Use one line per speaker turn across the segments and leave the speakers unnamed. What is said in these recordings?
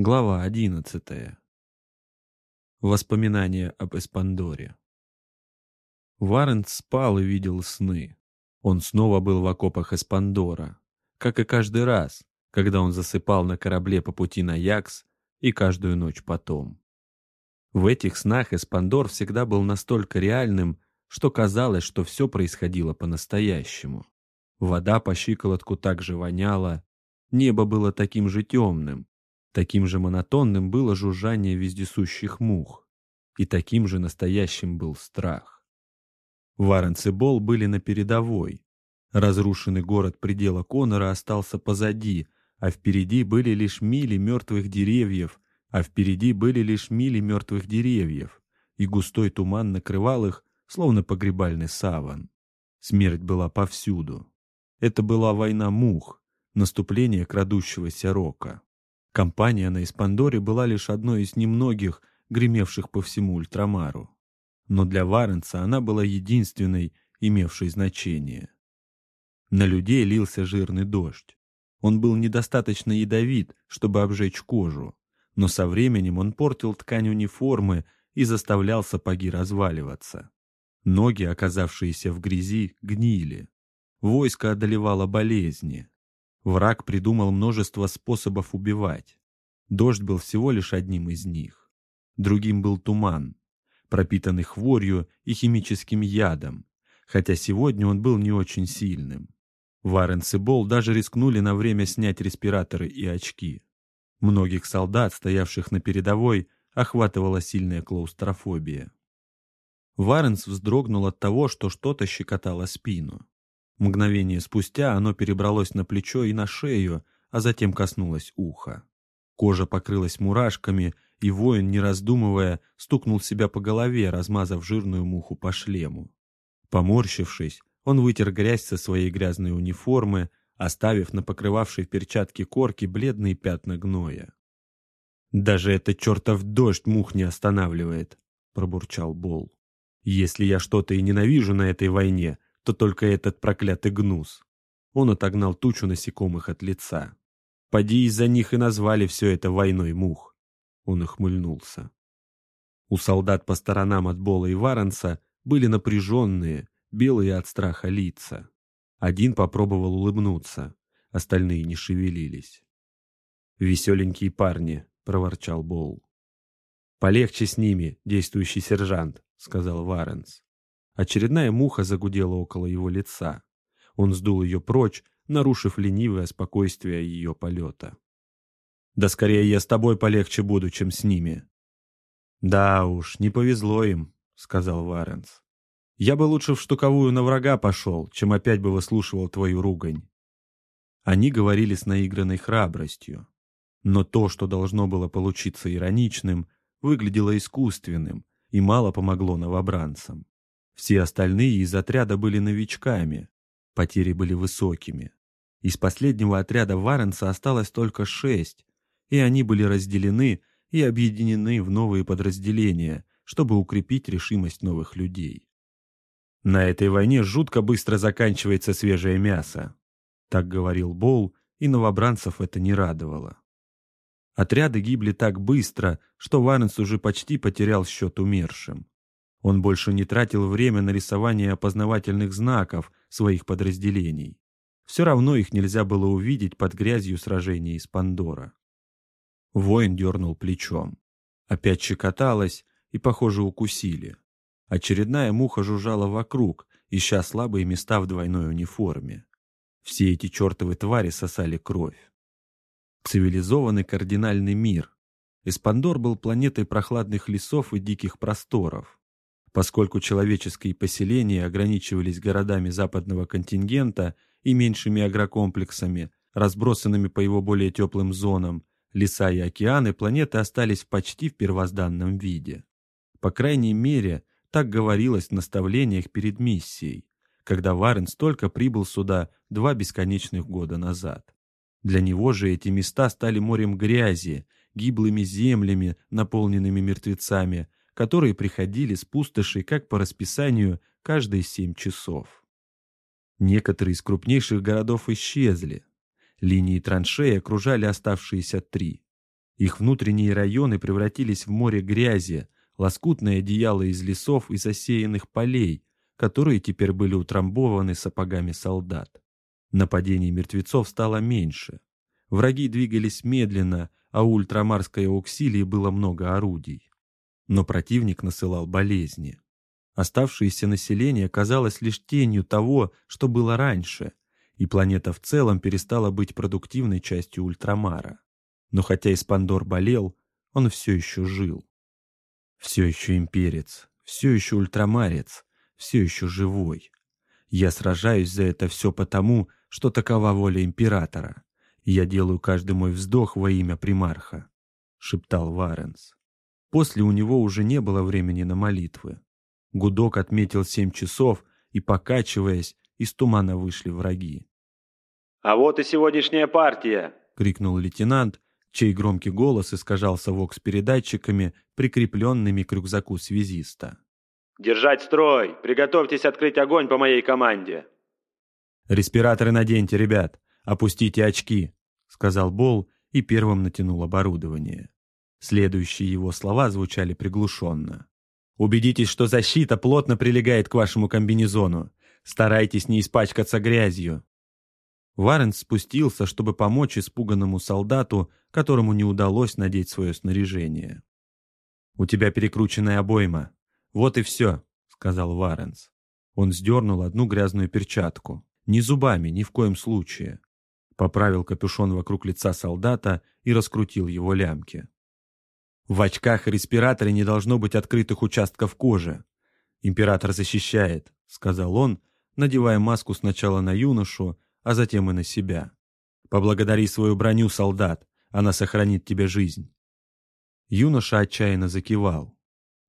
Глава одиннадцатая. Воспоминания об Эспандоре. Варент спал и видел сны. Он снова был в окопах Эспандора, как и каждый раз, когда он засыпал на корабле по пути на Якс и каждую ночь потом. В этих снах Эспандор всегда был настолько реальным, что казалось, что все происходило по-настоящему. Вода по щиколотку так же воняла, небо было таким же темным, таким же монотонным было жужжание вездесущих мух, и таким же настоящим был страх. Варенс Бол были на передовой. Разрушенный город предела Конора остался позади, а впереди были лишь мили мертвых деревьев, а впереди были лишь мили мертвых деревьев, и густой туман накрывал их, словно погребальный саван. Смерть была повсюду. Это была война мух, наступление крадущегося рока. Компания на Испандоре была лишь одной из немногих, гремевших по всему Ультрамару. Но для Варенца она была единственной, имевшей значение. На людей лился жирный дождь. Он был недостаточно ядовит, чтобы обжечь кожу, но со временем он портил ткань униформы и заставлял сапоги разваливаться. Ноги, оказавшиеся в грязи, гнили. Войско одолевало болезни. Враг придумал множество способов убивать. Дождь был всего лишь одним из них. Другим был туман, пропитанный хворью и химическим ядом, хотя сегодня он был не очень сильным. Варенс и Бол даже рискнули на время снять респираторы и очки. Многих солдат, стоявших на передовой, охватывала сильная клаустрофобия. Варенс вздрогнул от того, что что-то щекотало спину. Мгновение спустя оно перебралось на плечо и на шею, а затем коснулось уха. Кожа покрылась мурашками, и воин, не раздумывая, стукнул себя по голове, размазав жирную муху по шлему. Поморщившись, он вытер грязь со своей грязной униформы, оставив на покрывавшей перчатки корки бледные пятна гноя. «Даже этот чертов дождь мух не останавливает», — пробурчал Бол. «Если я что-то и ненавижу на этой войне, то только этот проклятый гнус. Он отогнал тучу насекомых от лица. Поди из-за них и назвали все это войной мух. Он ухмыльнулся. У солдат по сторонам от Бола и Варанса были напряженные, белые от страха лица. Один попробовал улыбнуться, остальные не шевелились. «Веселенькие парни», — проворчал Бол. «Полегче с ними, действующий сержант», — сказал Варенс. Очередная муха загудела около его лица. Он сдул ее прочь, нарушив ленивое спокойствие ее полета. «Да скорее я с тобой полегче буду, чем с ними». «Да уж, не повезло им», — сказал Варенс. «Я бы лучше в штуковую на врага пошел, чем опять бы выслушивал твою ругань». Они говорили с наигранной храбростью. Но то, что должно было получиться ироничным, выглядело искусственным и мало помогло новобранцам. Все остальные из отряда были новичками. Потери были высокими. Из последнего отряда Варенса осталось только шесть, и они были разделены и объединены в новые подразделения, чтобы укрепить решимость новых людей. «На этой войне жутко быстро заканчивается свежее мясо», так говорил Боул, и новобранцев это не радовало. Отряды гибли так быстро, что Варенс уже почти потерял счет умершим. Он больше не тратил время на рисование опознавательных знаков своих подразделений. Все равно их нельзя было увидеть под грязью сражений из Пандора. Воин дернул плечом. Опять щекоталось и, похоже, укусили. Очередная муха жужжала вокруг, ища слабые места в двойной униформе. Все эти чертовы твари сосали кровь. Цивилизованный кардинальный мир. Эспандор был планетой прохладных лесов и диких просторов. Поскольку человеческие поселения ограничивались городами западного контингента и меньшими агрокомплексами, разбросанными по его более теплым зонам, леса и океаны планеты остались почти в первозданном виде. По крайней мере, так говорилось в наставлениях перед миссией, когда Варен столько прибыл сюда два бесконечных года назад. Для него же эти места стали морем грязи, гиблыми землями, наполненными мертвецами, которые приходили с пустошей как по расписанию каждые семь часов. Некоторые из крупнейших городов исчезли. Линии траншеи окружали оставшиеся три. Их внутренние районы превратились в море грязи, лоскутное одеяло из лесов и засеянных полей, которые теперь были утрамбованы сапогами солдат. Нападений мертвецов стало меньше. Враги двигались медленно, а у ультрамарской ауксилии было много орудий. Но противник насылал болезни. Оставшееся население казалось лишь тенью того, что было раньше, и планета в целом перестала быть продуктивной частью ультрамара. Но хотя Испандор болел, он все еще жил. Все еще имперец, все еще ультрамарец, все еще живой. Я сражаюсь за это все потому, что такова воля императора. я делаю каждый мой вздох во имя примарха», — шептал Варенс. После у него уже не было времени на молитвы. Гудок отметил семь часов, и, покачиваясь, из тумана вышли враги.
«А вот и сегодняшняя партия!»
— крикнул лейтенант, чей громкий голос искажался вокс-передатчиками, прикрепленными к рюкзаку связиста.
«Держать строй! Приготовьтесь открыть огонь по моей команде!»
«Респираторы наденьте, ребят! Опустите очки!» — сказал Бол и первым натянул оборудование. Следующие его слова звучали приглушенно. «Убедитесь, что защита плотно прилегает к вашему комбинезону. Старайтесь не испачкаться грязью». Варен спустился, чтобы помочь испуганному солдату, которому не удалось надеть свое снаряжение. «У тебя перекрученная обойма. Вот и все», — сказал Варенс. Он сдернул одну грязную перчатку. Не зубами, ни в коем случае. Поправил капюшон вокруг лица солдата и раскрутил его лямки. В очках и респираторе не должно быть открытых участков кожи. Император защищает, сказал он, надевая маску сначала на юношу, а затем и на себя. Поблагодари свою броню, солдат, она сохранит тебе жизнь. Юноша отчаянно закивал.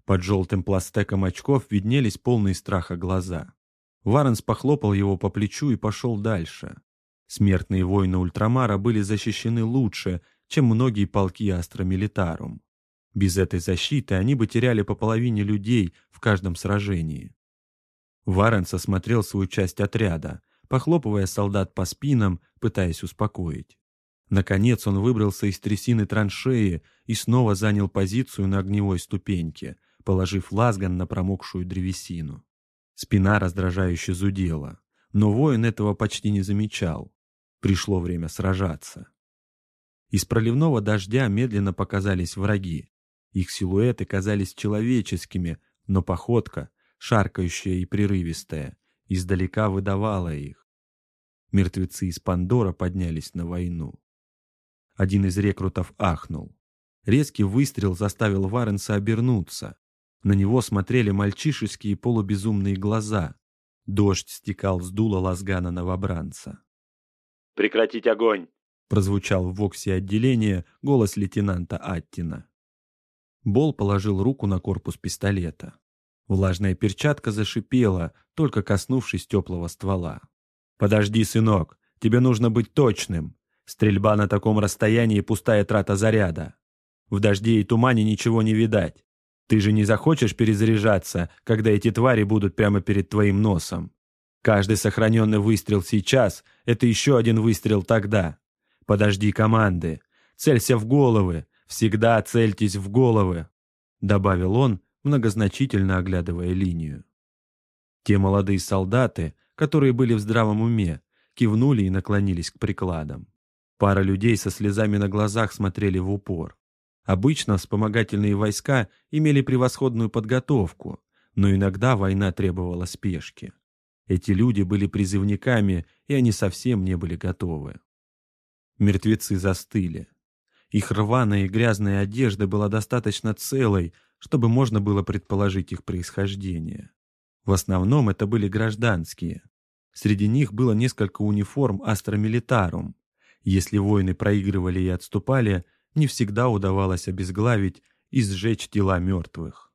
Под желтым пластеком очков виднелись полные страха глаза. Варенс похлопал его по плечу и пошел дальше. Смертные воины Ультрамара были защищены лучше, чем многие полки Астра Милитарум. Без этой защиты они бы теряли по половине людей в каждом сражении. Варенс осмотрел свою часть отряда, похлопывая солдат по спинам, пытаясь успокоить. Наконец он выбрался из трясины траншеи и снова занял позицию на огневой ступеньке, положив лазган на промокшую древесину. Спина раздражающе зудела, но воин этого почти не замечал. Пришло время сражаться. Из проливного дождя медленно показались враги. Их силуэты казались человеческими, но походка, шаркающая и прерывистая, издалека выдавала их. Мертвецы из Пандора поднялись на войну. Один из рекрутов ахнул. Резкий выстрел заставил Варенса обернуться. На него смотрели мальчишеские полубезумные глаза. Дождь стекал с дула лазгана новобранца.
«Прекратить огонь!»
прозвучал в воксе отделения голос лейтенанта Аттина. Бол положил руку на корпус пистолета. Влажная перчатка зашипела, только коснувшись теплого ствола. «Подожди, сынок, тебе нужно быть точным. Стрельба на таком расстоянии — пустая трата заряда. В дожде и тумане ничего не видать. Ты же не захочешь перезаряжаться, когда эти твари будут прямо перед твоим носом. Каждый сохраненный выстрел сейчас — это еще один выстрел тогда. Подожди команды. Целься в головы. Всегда цельтесь в головы», — добавил он, многозначительно оглядывая линию. Те молодые солдаты, которые были в здравом уме, кивнули и наклонились к прикладам. Пара людей со слезами на глазах смотрели в упор. Обычно вспомогательные войска имели превосходную подготовку, но иногда война требовала спешки. Эти люди были призывниками, и они совсем не были готовы. Мертвецы застыли. Их рваная и грязная одежда была достаточно целой, чтобы можно было предположить их происхождение. В основном это были гражданские. Среди них было несколько униформ Астра Милитарум. Если воины проигрывали и отступали, не всегда удавалось обезглавить и сжечь тела мертвых.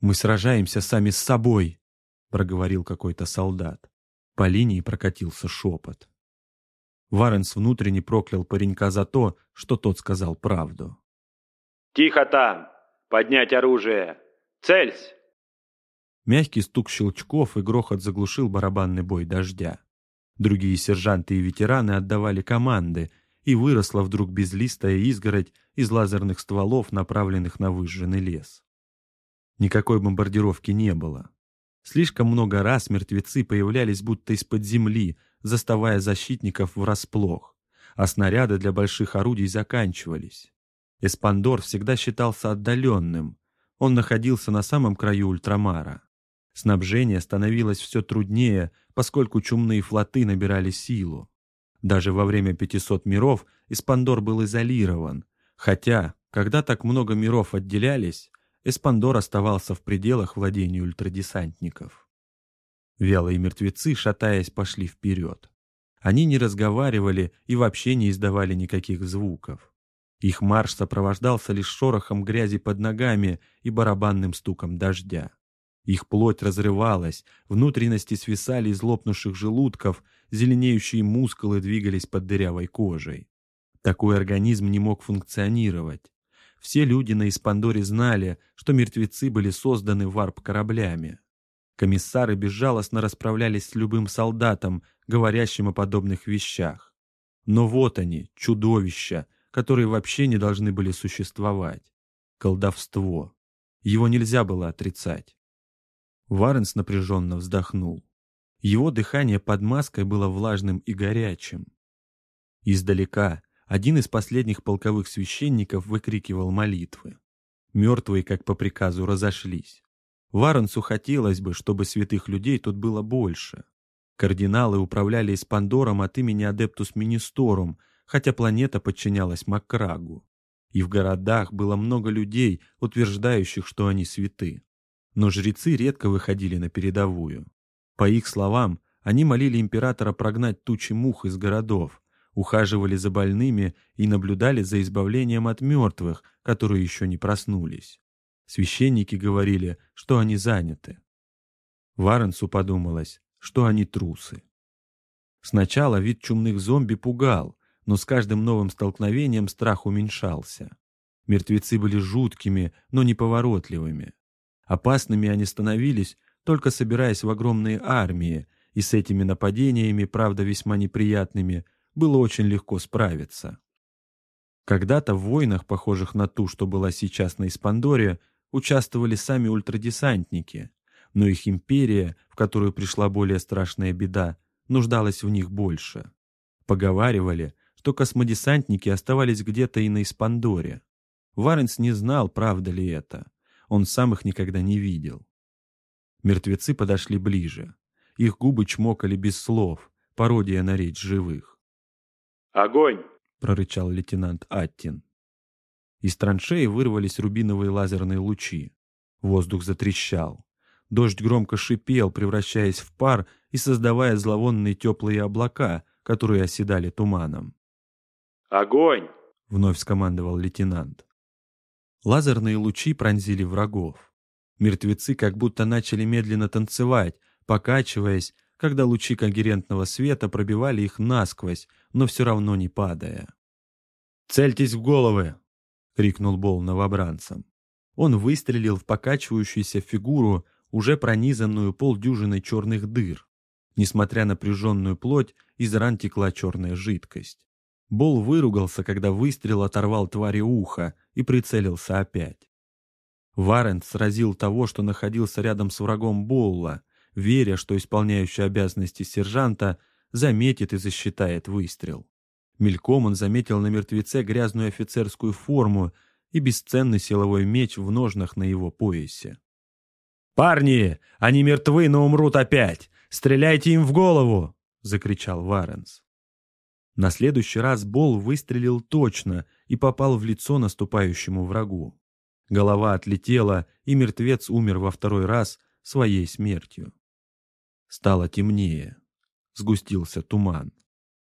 «Мы сражаемся сами с собой», — проговорил какой-то солдат. По линии прокатился шепот. Варенс внутренне проклял паренька за то, что тот сказал правду.
«Тихо там! Поднять оружие! Цельсь!»
Мягкий стук щелчков и грохот заглушил барабанный бой дождя. Другие сержанты и ветераны отдавали команды, и выросла вдруг безлистая изгородь из лазерных стволов, направленных на выжженный лес. Никакой бомбардировки не было. Слишком много раз мертвецы появлялись будто из-под земли, заставая защитников врасплох, а снаряды для больших орудий заканчивались. Эспандор всегда считался отдаленным. Он находился на самом краю ультрамара. Снабжение становилось все труднее, поскольку чумные флоты набирали силу. Даже во время 500 миров Эспандор был изолирован, хотя, когда так много миров отделялись, Эспандор оставался в пределах владения ультрадесантников. Вялые мертвецы, шатаясь, пошли вперед. Они не разговаривали и вообще не издавали никаких звуков. Их марш сопровождался лишь шорохом грязи под ногами и барабанным стуком дождя. Их плоть разрывалась, внутренности свисали из лопнувших желудков, зеленеющие мускулы двигались под дырявой кожей. Такой организм не мог функционировать. Все люди на Испандоре знали, что мертвецы были созданы варп-кораблями. Комиссары безжалостно расправлялись с любым солдатом, говорящим о подобных вещах. Но вот они, чудовища, которые вообще не должны были существовать. Колдовство. Его нельзя было отрицать. Варенс напряженно вздохнул. Его дыхание под маской было влажным и горячим. Издалека, один из последних полковых священников выкрикивал молитвы. Мертвые, как по приказу, разошлись. Варенсу хотелось бы, чтобы святых людей тут было больше. Кардиналы управляли Испандором от имени Адептус Министорум, хотя планета подчинялась Макрагу. И в городах было много людей, утверждающих, что они святы. Но жрецы редко выходили на передовую. По их словам, они молили императора прогнать тучи мух из городов, ухаживали за больными и наблюдали за избавлением от мертвых, которые еще не проснулись. Священники говорили, что они заняты. Варенсу подумалось, что они трусы. Сначала вид чумных зомби пугал, но с каждым новым столкновением страх уменьшался. Мертвецы были жуткими, но неповоротливыми. Опасными они становились, только собираясь в огромные армии, и с этими нападениями, правда весьма неприятными, было очень легко справиться. Когда-то в войнах, похожих на ту, что была сейчас на Испандоре, участвовали сами ультрадесантники, но их империя, в которую пришла более страшная беда, нуждалась в них больше. Поговаривали, что космодесантники оставались где-то и на Испандоре. Варенс не знал, правда ли это. Он сам их никогда не видел. Мертвецы подошли ближе. Их губы чмокали без слов, пародия на речь живых.
«Огонь!»
— прорычал лейтенант Аттин. Из траншеи вырвались рубиновые лазерные лучи. Воздух затрещал. Дождь громко шипел, превращаясь в пар и создавая зловонные теплые облака, которые оседали туманом.
«Огонь!»
— вновь скомандовал лейтенант. Лазерные лучи пронзили врагов. Мертвецы как будто начали медленно танцевать, покачиваясь когда лучи когерентного света пробивали их насквозь, но все равно не падая. «Цельтесь в головы!» — крикнул Бол новобранцам. Он выстрелил в покачивающуюся фигуру, уже пронизанную полдюжиной черных дыр. Несмотря на напряженную плоть, из ран текла черная жидкость. Бол выругался, когда выстрел оторвал твари ухо и прицелился опять. Варент сразил того, что находился рядом с врагом Болла, веря, что исполняющий обязанности сержанта заметит и засчитает выстрел. Мельком он заметил на мертвеце грязную офицерскую форму и бесценный силовой меч в ножнах на его поясе. «Парни, они мертвы, но умрут опять! Стреляйте им в голову!» — закричал Варенс. На следующий раз Бол выстрелил точно и попал в лицо наступающему врагу. Голова отлетела, и мертвец умер во второй раз своей смертью. Стало темнее. Сгустился туман.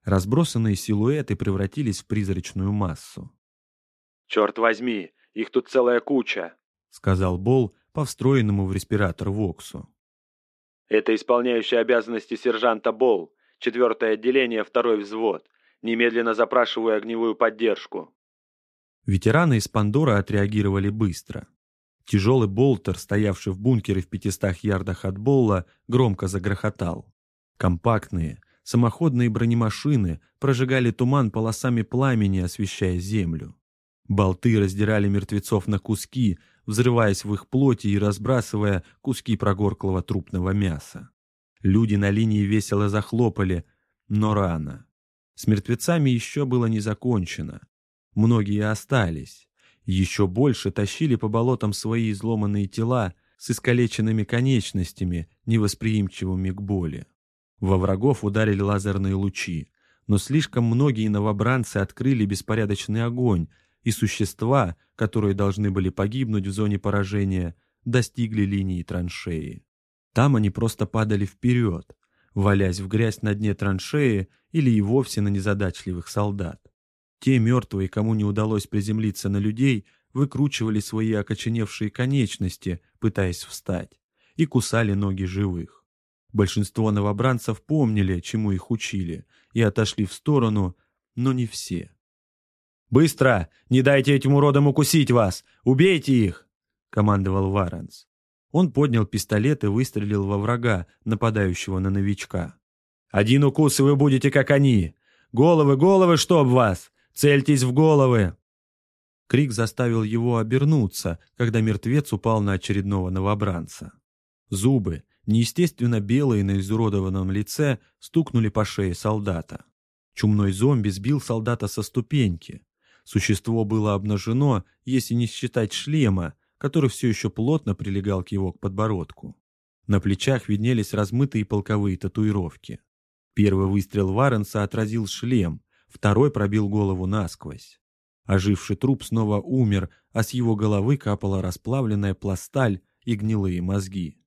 Разбросанные силуэты превратились в призрачную массу.
«Черт возьми, их тут целая куча», —
сказал Бол по встроенному в респиратор Воксу.
«Это исполняющий обязанности сержанта Бол, четвертое отделение, второй взвод. Немедленно запрашиваю огневую поддержку».
Ветераны из Пандора отреагировали быстро. Тяжелый болтер, стоявший в бункере в пятистах ярдах от Болла, громко загрохотал. Компактные, Самоходные бронемашины прожигали туман полосами пламени, освещая землю. Болты раздирали мертвецов на куски, взрываясь в их плоти и разбрасывая куски прогорклого трупного мяса. Люди на линии весело захлопали, но рано. С мертвецами еще было не закончено. Многие остались. Еще больше тащили по болотам свои изломанные тела с искалеченными конечностями, невосприимчивыми к боли. Во врагов ударили лазерные лучи, но слишком многие новобранцы открыли беспорядочный огонь, и существа, которые должны были погибнуть в зоне поражения, достигли линии траншеи. Там они просто падали вперед, валясь в грязь на дне траншеи или и вовсе на незадачливых солдат. Те мертвые, кому не удалось приземлиться на людей, выкручивали свои окоченевшие конечности, пытаясь встать, и кусали ноги живых. Большинство новобранцев помнили, чему их учили, и отошли в сторону, но не все. «Быстро! Не дайте этим уродам укусить вас! Убейте их!» — командовал Варенс. Он поднял пистолет и выстрелил во врага, нападающего на новичка. «Один укус, и вы будете как они! Головы, головы, чтоб вас! Цельтесь в головы!» Крик заставил его обернуться, когда мертвец упал на очередного новобранца. Зубы, неестественно белые на изуродованном лице, стукнули по шее солдата. Чумной зомби сбил солдата со ступеньки. Существо было обнажено, если не считать шлема, который все еще плотно прилегал к его подбородку. На плечах виднелись размытые полковые татуировки. Первый выстрел Варенса отразил шлем, второй пробил голову насквозь. Оживший труп снова умер, а с его головы капала расплавленная пласталь и гнилые мозги.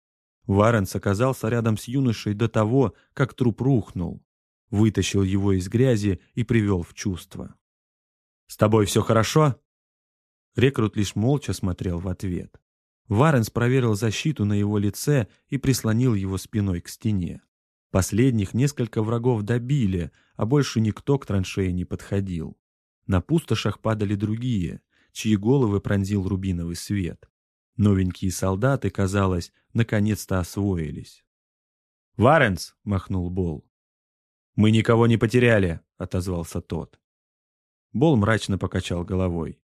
Варенс оказался рядом с юношей до того, как труп рухнул. Вытащил его из грязи и привел в чувство. «С тобой все хорошо?» Рекрут лишь молча смотрел в ответ. Варенс проверил защиту на его лице и прислонил его спиной к стене. Последних несколько врагов добили, а больше никто к траншее не подходил. На пустошах падали другие, чьи головы пронзил рубиновый свет. Новенькие солдаты, казалось, наконец-то освоились. «Варенс!» — махнул Бол. «Мы никого не потеряли!» — отозвался тот. Бол мрачно покачал головой.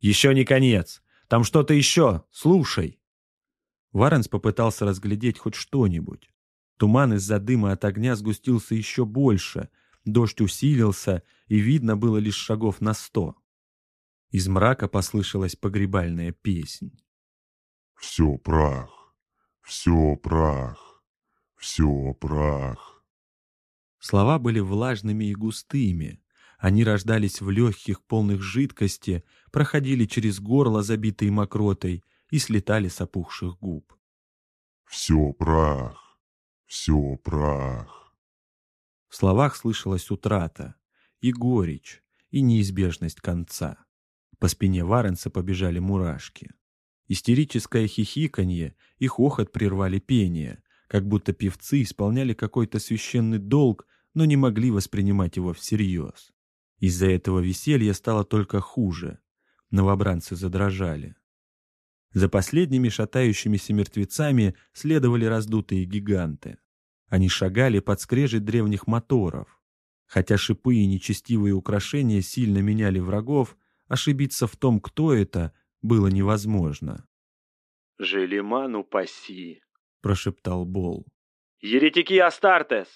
«Еще не конец! Там что-то еще! Слушай!» Варенс попытался разглядеть хоть что-нибудь. Туман из-за дыма от огня сгустился еще больше, дождь усилился, и видно было лишь шагов на сто. Из мрака послышалась погребальная песнь.
Все прах, все прах, все прах.
Слова были влажными и густыми. Они рождались в легких, полных жидкости, проходили через горло, забитые мокротой, и слетали с опухших губ.
Все прах, все прах.
В словах слышалась утрата, и горечь, и неизбежность конца. По спине Варенса побежали мурашки. Истерическое хихиканье и хохот прервали пение, как будто певцы исполняли какой-то священный долг, но не могли воспринимать его всерьез. Из-за этого веселья стало только хуже. Новобранцы задрожали. За последними шатающимися мертвецами следовали раздутые гиганты. Они шагали под скрежет древних моторов. Хотя шипы и нечестивые украшения сильно меняли врагов, ошибиться в том, кто это, было невозможно.
«Желеман упаси!»
— прошептал Бол.
«Еретики Астартес!»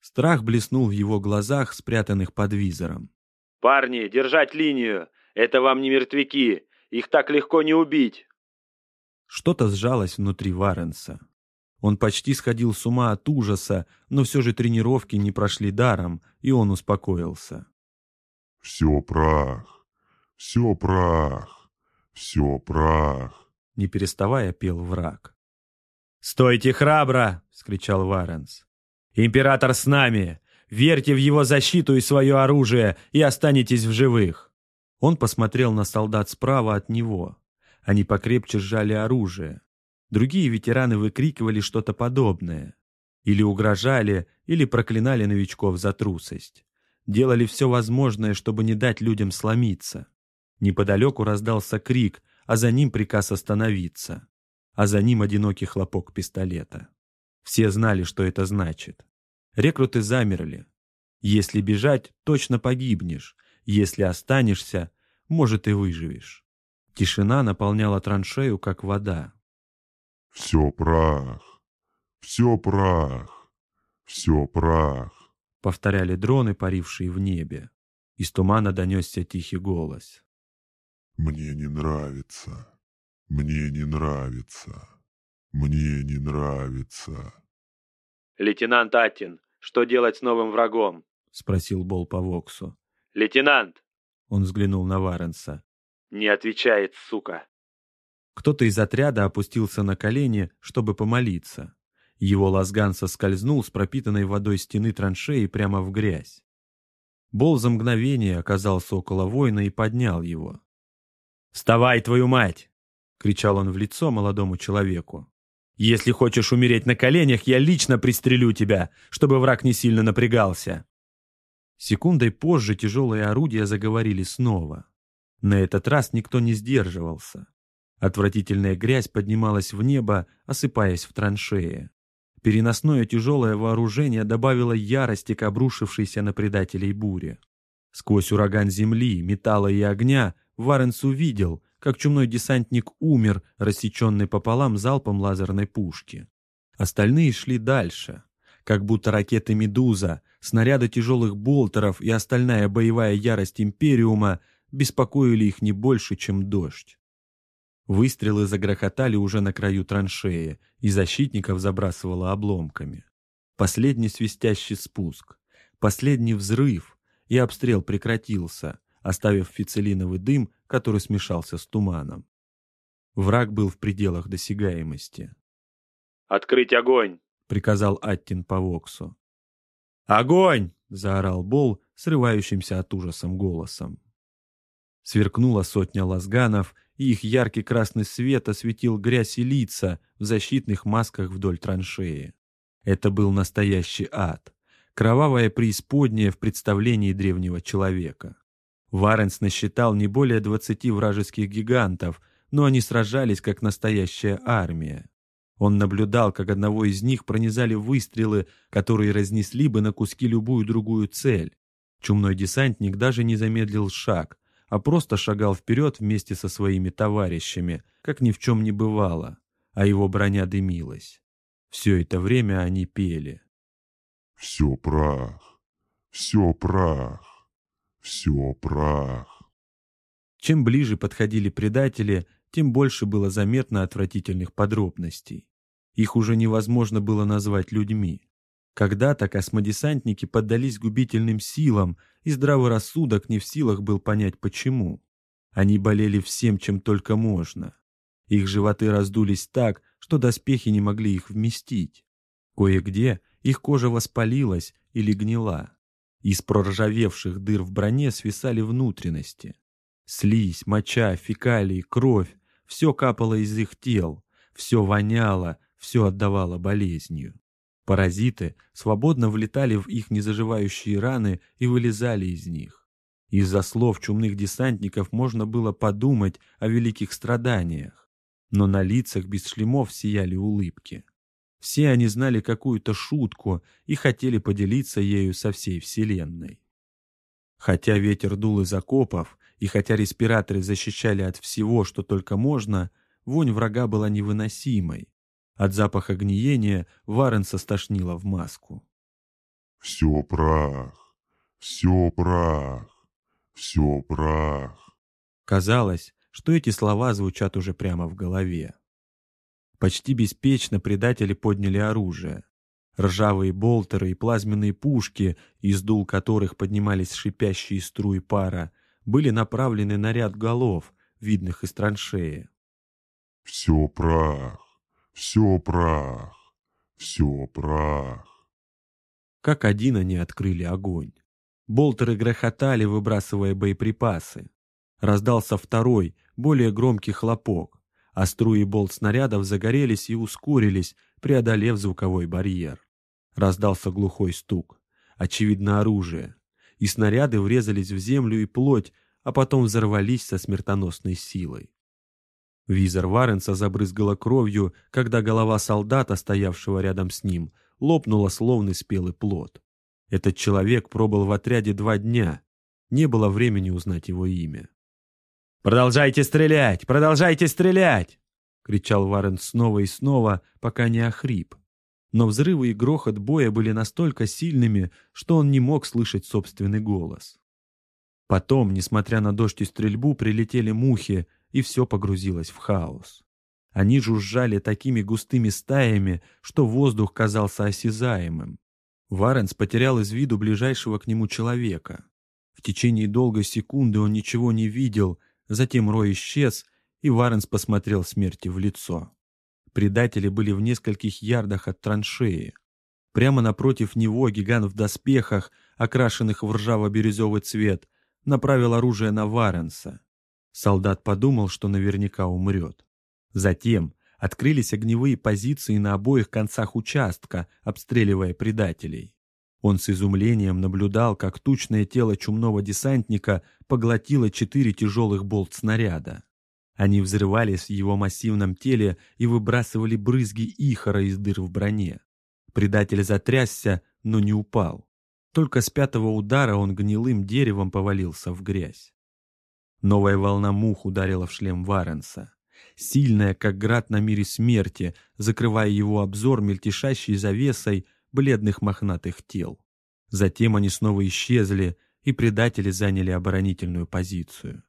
Страх блеснул в его глазах, спрятанных под визором.
«Парни, держать линию! Это вам не мертвяки! Их так легко не убить!»
Что-то сжалось внутри Варенса. Он почти сходил с ума от ужаса, но все же тренировки не прошли даром, и он успокоился.
«Все прах, все прах!» «Все прах!»
— не переставая пел враг. «Стойте храбро!» — скричал Варенс. «Император с нами! Верьте в его защиту и свое оружие, и останетесь в живых!» Он посмотрел на солдат справа от него. Они покрепче сжали оружие. Другие ветераны выкрикивали что-то подобное. Или угрожали, или проклинали новичков за трусость. Делали все возможное, чтобы не дать людям сломиться. Неподалеку раздался крик, а за ним приказ остановиться. А за ним одинокий хлопок пистолета. Все знали, что это значит. Рекруты замерли. Если бежать, точно погибнешь. Если останешься, может и выживешь. Тишина наполняла траншею, как вода.
Все прах, все прах, все прах,
повторяли дроны, парившие в небе. Из тумана донесся тихий голос.
Мне не нравится, мне не нравится, мне не нравится.
«Лейтенант Аттин, что делать с новым врагом?»
— спросил Бол по Воксу.
«Лейтенант!»
— он взглянул на Варенса.
«Не отвечает, сука!»
Кто-то из отряда опустился на колени, чтобы помолиться. Его лазган соскользнул с пропитанной водой стены траншеи прямо в грязь. Бол за мгновение оказался около воина и поднял его. «Вставай, твою мать!» — кричал он в лицо молодому человеку. «Если хочешь умереть на коленях, я лично пристрелю тебя, чтобы враг не сильно напрягался!» Секундой позже тяжелые орудия заговорили снова. На этот раз никто не сдерживался. Отвратительная грязь поднималась в небо, осыпаясь в траншеи. Переносное тяжелое вооружение добавило ярости к обрушившейся на предателей буре. Сквозь ураган земли, металла и огня Варенс увидел, как чумной десантник умер, рассеченный пополам залпом лазерной пушки. Остальные шли дальше. Как будто ракеты «Медуза», снаряды тяжелых болтеров и остальная боевая ярость Империума беспокоили их не больше, чем дождь. Выстрелы загрохотали уже на краю траншеи, и защитников забрасывало обломками. Последний свистящий спуск, последний взрыв, и обстрел прекратился, оставив фицелиновый дым, который смешался с туманом. Враг был в пределах досягаемости.
«Открыть огонь!»
— приказал Аттин по Воксу. «Огонь!» — заорал Бол, срывающимся от ужасом голосом. Сверкнула сотня лазганов, и их яркий красный свет осветил грязь и лица в защитных масках вдоль траншеи. Это был настоящий ад. Кровавая преисподняя в представлении древнего человека. Варенс насчитал не более двадцати вражеских гигантов, но они сражались как настоящая армия. Он наблюдал, как одного из них пронизали выстрелы, которые разнесли бы на куски любую другую цель. Чумной десантник даже не замедлил шаг, а просто шагал вперед вместе со своими товарищами, как ни в чем не бывало, а его броня дымилась. Все это время они пели.
«Все прах, все прах, все прах.
Чем ближе подходили предатели, тем больше было заметно отвратительных подробностей. Их уже невозможно было назвать людьми. Когда-то космодесантники поддались губительным силам, и здравый рассудок не в силах был понять почему. Они болели всем, чем только можно. Их животы раздулись так, что доспехи не могли их вместить. Кое-где их кожа воспалилась или гнила. Из проржавевших дыр в броне свисали внутренности. Слизь, моча, фекалии, кровь — все капало из их тел, все воняло, все отдавало болезнью. Паразиты свободно влетали в их незаживающие раны и вылезали из них. Из-за слов чумных десантников можно было подумать о великих страданиях, но на лицах без шлемов сияли улыбки. Все они знали какую-то шутку и хотели поделиться ею со всей Вселенной. Хотя ветер дул из окопов, и хотя респираторы защищали от всего, что только можно, вонь врага была невыносимой. От запаха гниения Варенса стошнило в маску.
«Все прах, все прах, все прах».
Казалось, что эти слова звучат уже прямо в голове. Почти беспечно предатели подняли оружие. Ржавые болтеры и плазменные пушки, из дул которых поднимались шипящие струи пара, были направлены на ряд голов, видных из траншеи.
«Все прах, все прах, все прах».
Как один они открыли огонь. Болтеры грохотали, выбрасывая боеприпасы. Раздался второй, более громкий хлопок а струи болт снарядов загорелись и ускорились, преодолев звуковой барьер. Раздался глухой стук. Очевидно, оружие. И снаряды врезались в землю и плоть, а потом взорвались со смертоносной силой. Визор Варенса забрызгала кровью, когда голова солдата, стоявшего рядом с ним, лопнула словно спелый плод. Этот человек пробыл в отряде два дня. Не было времени узнать его имя. «Продолжайте стрелять! Продолжайте стрелять!» — кричал Варен снова и снова, пока не охрип. Но взрывы и грохот боя были настолько сильными, что он не мог слышать собственный голос. Потом, несмотря на дождь и стрельбу, прилетели мухи, и все погрузилось в хаос. Они жужжали такими густыми стаями, что воздух казался осязаемым. Варенс потерял из виду ближайшего к нему человека. В течение долгой секунды он ничего не видел, затем Рой исчез, и Варенс посмотрел смерти в лицо. Предатели были в нескольких ярдах от траншеи. Прямо напротив него гигант в доспехах, окрашенных в ржаво-бирюзовый цвет, направил оружие на Варенса. Солдат подумал, что наверняка умрет. Затем открылись огневые позиции на обоих концах участка, обстреливая предателей. Он с изумлением наблюдал, как тучное тело чумного десантника поглотило четыре тяжелых болт-снаряда. Они взрывались в его массивном теле и выбрасывали брызги ихора из дыр в броне. Предатель затрясся, но не упал. Только с пятого удара он гнилым деревом повалился в грязь. Новая волна мух ударила в шлем Варенса. Сильная, как град на мире смерти, закрывая его обзор мельтешащей завесой бледных мохнатых тел. Затем они снова исчезли, и предатели заняли оборонительную позицию.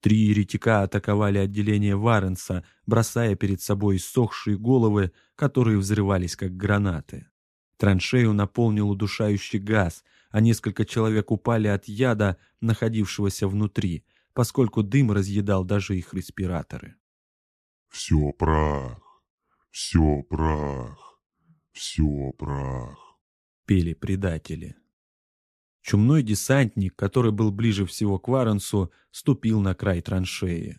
Три еретика атаковали отделение Варенса, бросая перед собой иссохшие головы, которые взрывались как гранаты. Траншею наполнил удушающий газ, а несколько человек упали от яда, находившегося внутри, поскольку дым разъедал даже их респираторы.
«Все прах, все прах, все прах», —
пели предатели. Чумной десантник, который был ближе всего к Варенсу, ступил на край траншеи.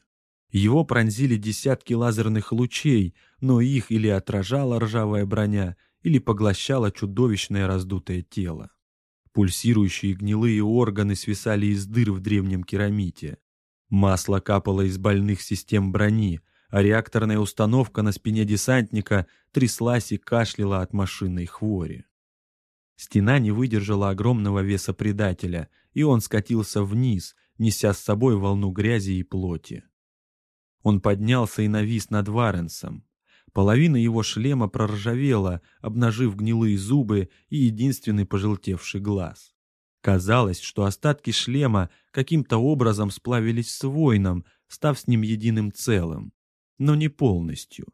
Его пронзили десятки лазерных лучей, но их или отражала ржавая броня, или поглощало чудовищное раздутое тело. Пульсирующие гнилые органы свисали из дыр в древнем керамите. Масло капало из больных систем брони, а реакторная установка на спине десантника тряслась и кашляла от машинной хвори. Стена не выдержала огромного веса предателя, и он скатился вниз, неся с собой волну грязи и плоти. Он поднялся и навис над Варенсом. Половина его шлема проржавела, обнажив гнилые зубы и единственный пожелтевший глаз. Казалось, что остатки шлема каким-то образом сплавились с воином, став с ним единым целым. Но не полностью.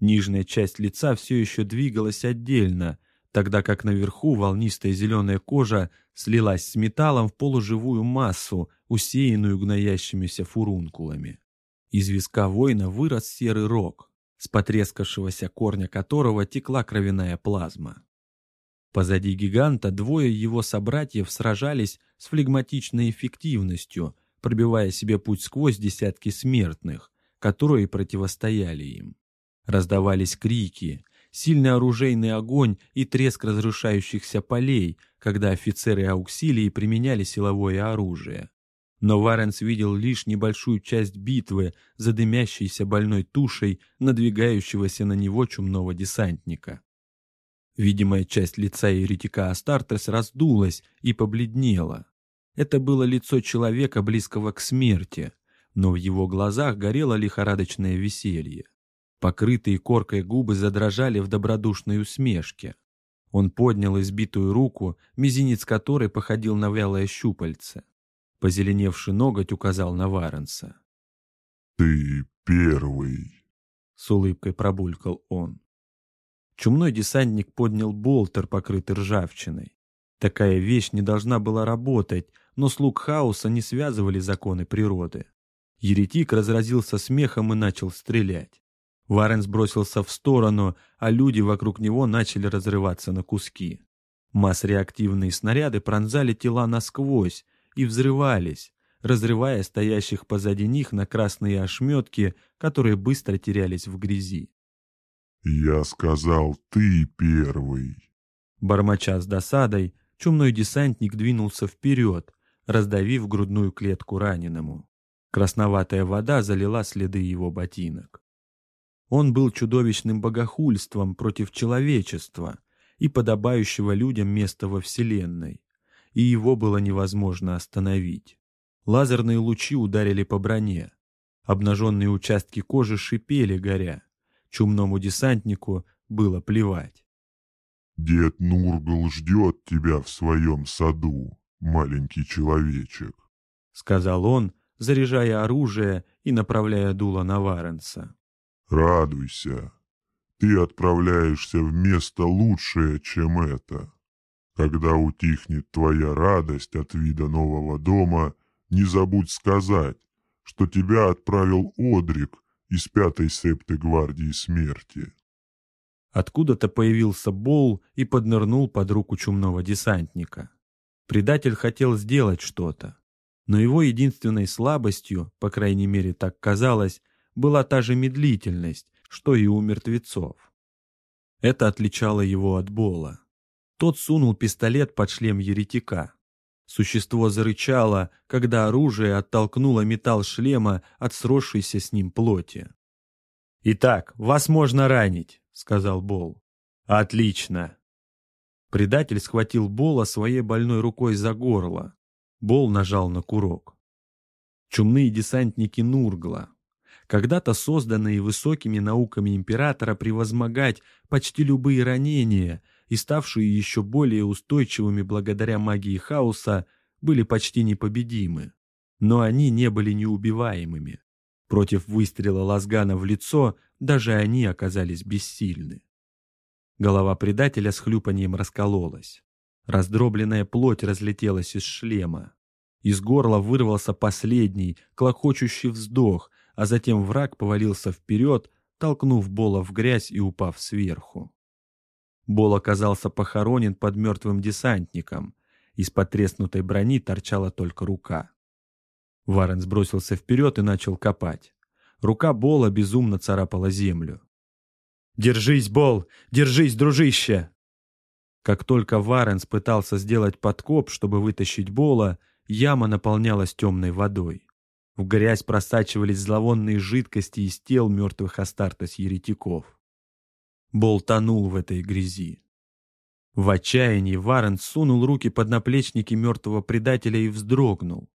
Нижняя часть лица все еще двигалась отдельно, тогда как наверху волнистая зеленая кожа слилась с металлом в полуживую массу, усеянную гноящимися фурункулами. Из виска воина вырос серый рог, с потрескавшегося корня которого текла кровяная плазма. Позади гиганта двое его собратьев сражались с флегматичной эффективностью, пробивая себе путь сквозь десятки смертных, которые противостояли им. Раздавались крики, сильный оружейный огонь и треск разрушающихся полей, когда офицеры ауксилии применяли силовое оружие но Варенс видел лишь небольшую часть битвы за дымящейся больной тушей надвигающегося на него чумного десантника. Видимая часть лица еретика Астартес раздулась и побледнела. Это было лицо человека, близкого к смерти, но в его глазах горело лихорадочное веселье. Покрытые коркой губы задрожали в добродушной усмешке. Он поднял избитую руку, мизинец которой походил на вялое щупальце. Позеленевший ноготь указал на Варенса.
«Ты первый», —
с улыбкой пробулькал он. Чумной десантник поднял болтер, покрытый ржавчиной. Такая вещь не должна была работать, но слуг хаоса не связывали законы природы. Еретик разразился смехом и начал стрелять. Варен сбросился в сторону, а люди вокруг него начали разрываться на куски. Масс-реактивные снаряды пронзали тела насквозь, и взрывались, разрывая стоящих позади них на красные ошметки, которые быстро терялись в грязи.
«Я сказал, ты первый!»
Бормоча с досадой, чумной десантник двинулся вперед, раздавив грудную клетку раненому. Красноватая вода залила следы его ботинок. Он был чудовищным богохульством против человечества, и подобающего людям места во Вселенной, и его было невозможно остановить. Лазерные лучи ударили по броне. Обнаженные участки кожи шипели, горя. Чумному десантнику было плевать.
«Дед Нургал ждет тебя в своем саду, маленький человечек», —
сказал он, заряжая оружие и направляя дуло на Варенса.
«Радуйся. Ты отправляешься в место лучшее, чем это. Когда утихнет твоя радость от вида нового дома, не забудь сказать, что тебя отправил Одрик из пятой септы гвардии смерти».
Откуда-то появился Боул и поднырнул под руку чумного десантника. Предатель хотел сделать что-то, но его единственной слабостью, по крайней мере так казалось, была та же медлительность, что и у мертвецов. Это отличало его от Бола. Тот сунул пистолет под шлем еретика. Существо зарычало, когда оружие оттолкнуло металл шлема от сросшейся с ним плоти. «Итак, вас можно ранить», — сказал Бол. «Отлично». Предатель схватил Бола своей больной рукой за горло. Бол нажал на курок. Чумные десантники Нургла, когда-то созданные высокими науками императора превозмогать почти любые ранения и ставшие еще более устойчивыми благодаря магии хаоса, были почти непобедимы. Но они не были неубиваемыми. Против выстрела Лазгана в лицо даже они оказались бессильны. Голова предателя с хлюпанием раскололась. Раздробленная плоть разлетелась из шлема. Из горла вырвался последний, клокочущий вздох, а затем враг повалился вперед, толкнув Бола в грязь и упав сверху. Бол оказался похоронен под мертвым десантником. Из-под треснутой брони торчала только рука. Варен сбросился вперед и начал копать. Рука Бола безумно царапала землю. «Держись, Бол! Держись, дружище!» Как только Варенс пытался сделать подкоп, чтобы вытащить Бола, яма наполнялась темной водой. В грязь просачивались зловонные жидкости из тел мертвых Астартес еретиков. Бол тонул в этой грязи. В отчаянии Варен сунул руки под наплечники мертвого предателя и вздрогнул.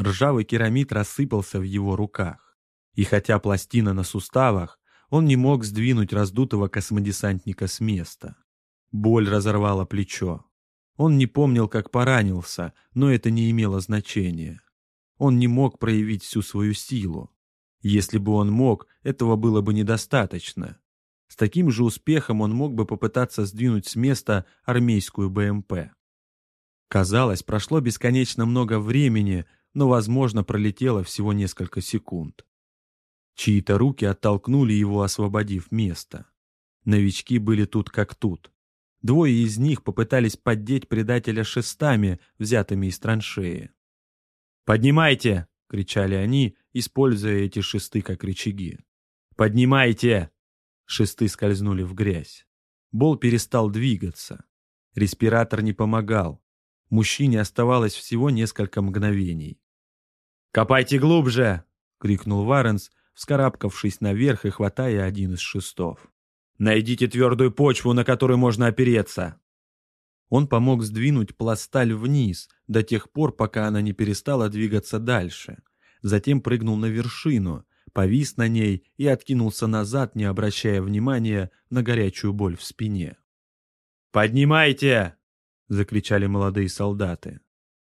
Ржавый керамид рассыпался в его руках. И хотя пластина на суставах, он не мог сдвинуть раздутого космодесантника с места. Боль разорвала плечо. Он не помнил, как поранился, но это не имело значения. Он не мог проявить всю свою силу. Если бы он мог, этого было бы недостаточно. С таким же успехом он мог бы попытаться сдвинуть с места армейскую БМП. Казалось, прошло бесконечно много времени, но, возможно, пролетело всего несколько секунд. Чьи-то руки оттолкнули его, освободив место. Новички были тут как тут. Двое из них попытались поддеть предателя шестами, взятыми из траншеи. «Поднимайте!» — кричали они, используя эти шесты как рычаги. «Поднимайте!» Шесты скользнули в грязь. Бол перестал двигаться. Респиратор не помогал. Мужчине оставалось всего несколько мгновений. «Копайте глубже!» — крикнул Варенс, вскарабкавшись наверх и хватая один из шестов. «Найдите твердую почву, на которую можно опереться!» Он помог сдвинуть пласталь вниз до тех пор, пока она не перестала двигаться дальше. Затем прыгнул на вершину, повис на ней и откинулся назад, не обращая внимания на горячую боль в спине. «Поднимайте!» — закричали молодые солдаты.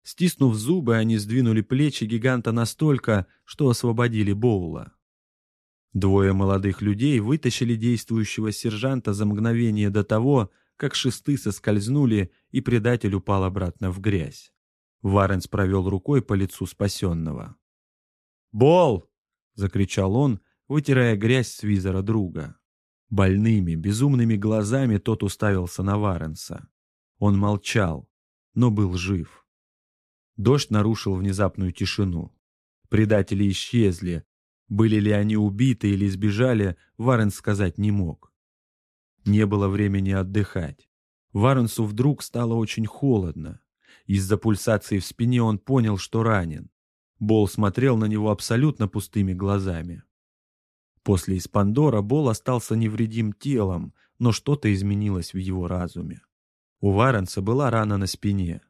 Стиснув зубы, они сдвинули плечи гиганта настолько, что освободили Боула. Двое молодых людей вытащили действующего сержанта за мгновение до того, как шесты соскользнули, и предатель упал обратно в грязь. Варенс провел рукой по лицу спасенного. «Бол!» — закричал он, вытирая грязь с визора друга. Больными, безумными глазами тот уставился на Варенса. Он молчал, но был жив. Дождь нарушил внезапную тишину. Предатели исчезли. Были ли они убиты или сбежали, Варенс сказать не мог. Не было времени отдыхать. Варенсу вдруг стало очень холодно. Из-за пульсации в спине он понял, что ранен. Бол смотрел на него абсолютно пустыми глазами. После Испандора Бол остался невредим телом, но что-то изменилось в его разуме. У Варенса была рана на спине.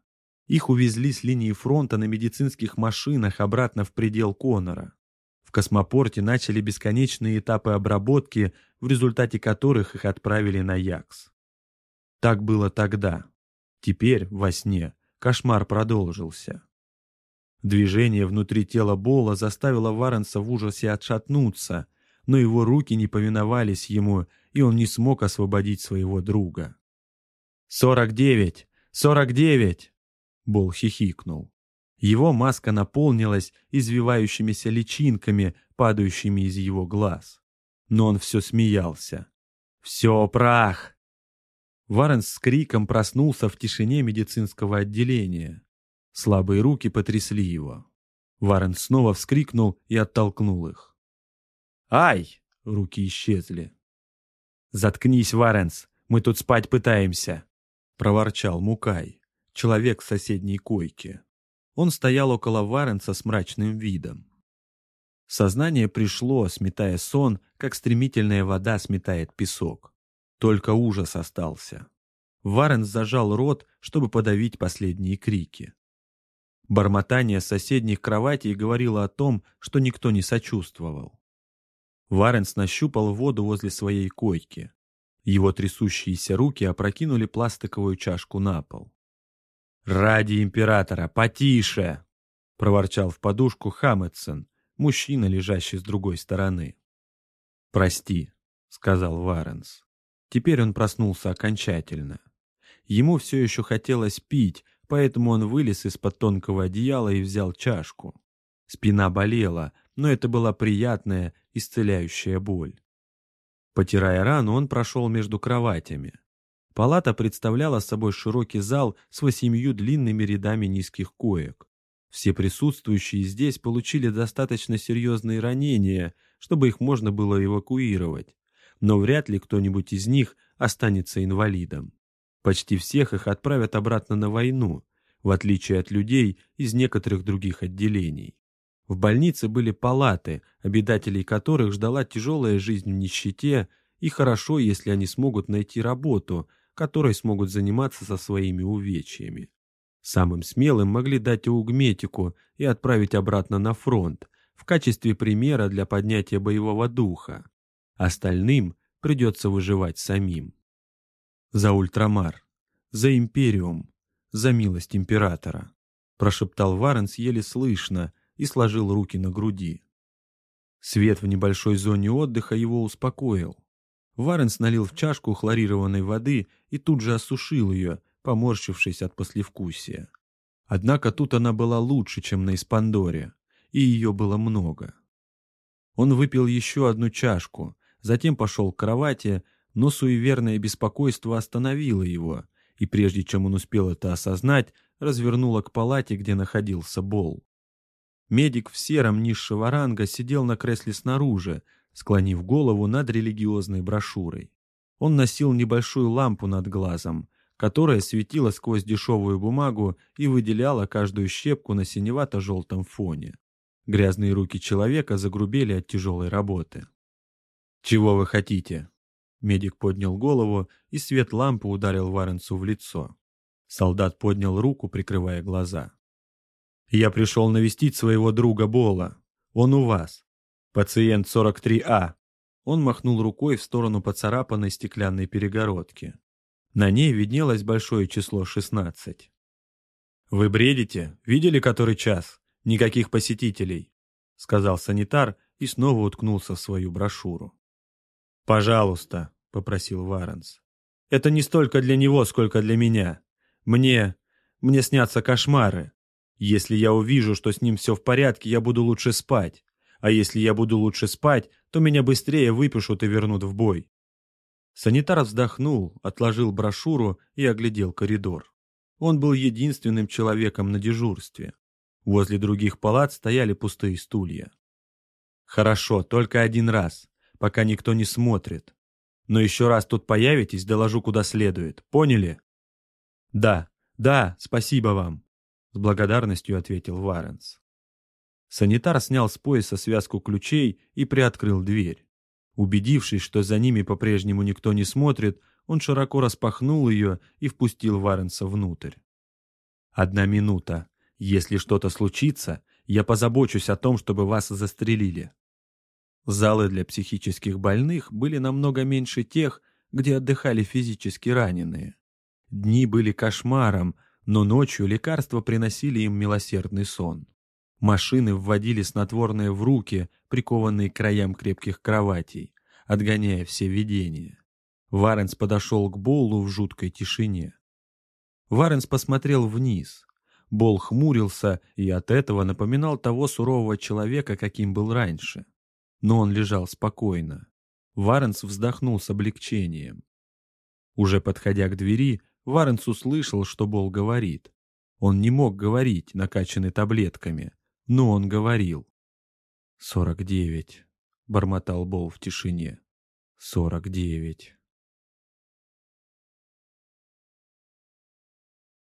Их увезли с линии фронта на медицинских машинах обратно в предел Конора. В космопорте начали бесконечные этапы обработки, в результате которых их отправили на Якс. Так было тогда. Теперь, во сне, кошмар продолжился. Движение внутри тела Бола заставило Варенса в ужасе отшатнуться, но его руки не повиновались ему, и он не смог освободить своего друга. «Сорок девять! Сорок девять!» Бол хихикнул. Его маска наполнилась извивающимися личинками, падающими из его глаз. Но он все смеялся. «Все прах!» Варенс с криком проснулся в тишине медицинского отделения. Слабые руки потрясли его. Варенс снова вскрикнул и оттолкнул их. «Ай!» — руки исчезли. «Заткнись, Варенс, мы тут спать пытаемся!» — проворчал Мукай, человек в соседней койке. Он стоял около Варенса с мрачным видом. Сознание пришло, сметая сон, как стремительная вода сметает песок. Только ужас остался. Варенс зажал рот, чтобы подавить последние крики. Бормотание соседних кроватей говорило о том, что никто не сочувствовал. Варенс нащупал воду возле своей койки. Его трясущиеся руки опрокинули пластиковую чашку на пол. «Ради императора, потише!» — проворчал в подушку Хамметсон, мужчина, лежащий с другой стороны. «Прости», — сказал Варенс. Теперь он проснулся окончательно. Ему все еще хотелось пить, поэтому он вылез из-под тонкого одеяла и взял чашку. Спина болела, но это была приятная, исцеляющая боль. Потирая рану, он прошел между кроватями. Палата представляла собой широкий зал с восемью длинными рядами низких коек. Все присутствующие здесь получили достаточно серьезные ранения, чтобы их можно было эвакуировать, но вряд ли кто-нибудь из них останется инвалидом. Почти всех их отправят обратно на войну, в отличие от людей из некоторых других отделений. В больнице были палаты, обитателей которых ждала тяжелая жизнь в нищете, и хорошо, если они смогут найти работу, которой смогут заниматься со своими увечьями. Самым смелым могли дать аугметику и отправить обратно на фронт, в качестве примера для поднятия боевого духа. Остальным придется выживать самим. За ультрамар, за империум, за милость императора, прошептал Варенс еле слышно, и сложил руки на груди. Свет в небольшой зоне отдыха его успокоил. Варенс налил в чашку хлорированной воды и тут же осушил ее, поморщившись от послевкусия. Однако тут она была лучше, чем на Испандоре, и ее было много. Он выпил еще одну чашку, затем пошел к кровати, но суеверное беспокойство остановило его, и прежде чем он успел это осознать, развернуло к палате, где находился Бол. Медик в сером низшего ранга сидел на кресле снаружи, склонив голову над религиозной брошюрой. Он носил небольшую лампу над глазом, которая светила сквозь дешевую бумагу и выделяла каждую щепку на синевато-желтом фоне. Грязные руки человека загрубели от тяжелой работы. «Чего вы хотите?» Медик поднял голову, и свет лампы ударил Варенцу в лицо. Солдат поднял руку, прикрывая глаза. Я пришел навестить своего друга Бола. Он у вас. Пациент 43А. Он махнул рукой в сторону поцарапанной стеклянной перегородки. На ней виднелось большое число 16. «Вы бредите? Видели который час? Никаких посетителей», — сказал санитар и снова уткнулся в свою брошюру. «Пожалуйста», — попросил Варенс. «Это не столько для него, сколько для меня. Мне... мне снятся кошмары. Если я увижу, что с ним все в порядке, я буду лучше спать. А если я буду лучше спать, то меня быстрее выпишут и вернут в бой. Санитар вздохнул, отложил брошюру и оглядел коридор. Он был единственным человеком на дежурстве. Возле других палат стояли пустые стулья. «Хорошо, только один раз, пока никто не смотрит. Но еще раз тут появитесь, доложу куда следует. Поняли?» «Да, да, спасибо вам», с благодарностью ответил Варенс. Санитар снял с пояса связку ключей и приоткрыл дверь. Убедившись, что за ними по-прежнему никто не смотрит, он широко распахнул ее и впустил Варенса внутрь. «Одна минута. Если что-то случится, я позабочусь о том, чтобы вас застрелили». Залы для психических больных были намного меньше тех, где отдыхали физически раненые. Дни были кошмаром, но ночью лекарства приносили им милосердный сон. Машины вводили снотворное в руки, прикованные к краям крепких кроватей, отгоняя все видения. Варенс подошел к Боллу в жуткой тишине. Варенс посмотрел вниз. Бол хмурился и от этого напоминал того сурового человека, каким был раньше. Но он лежал спокойно. Варенс вздохнул с облегчением. Уже подходя к двери, Варенс услышал, что Бол говорит. Он не мог говорить, накачанный таблетками, но он говорил. «Сорок девять», — бормотал Бол в тишине. «Сорок девять».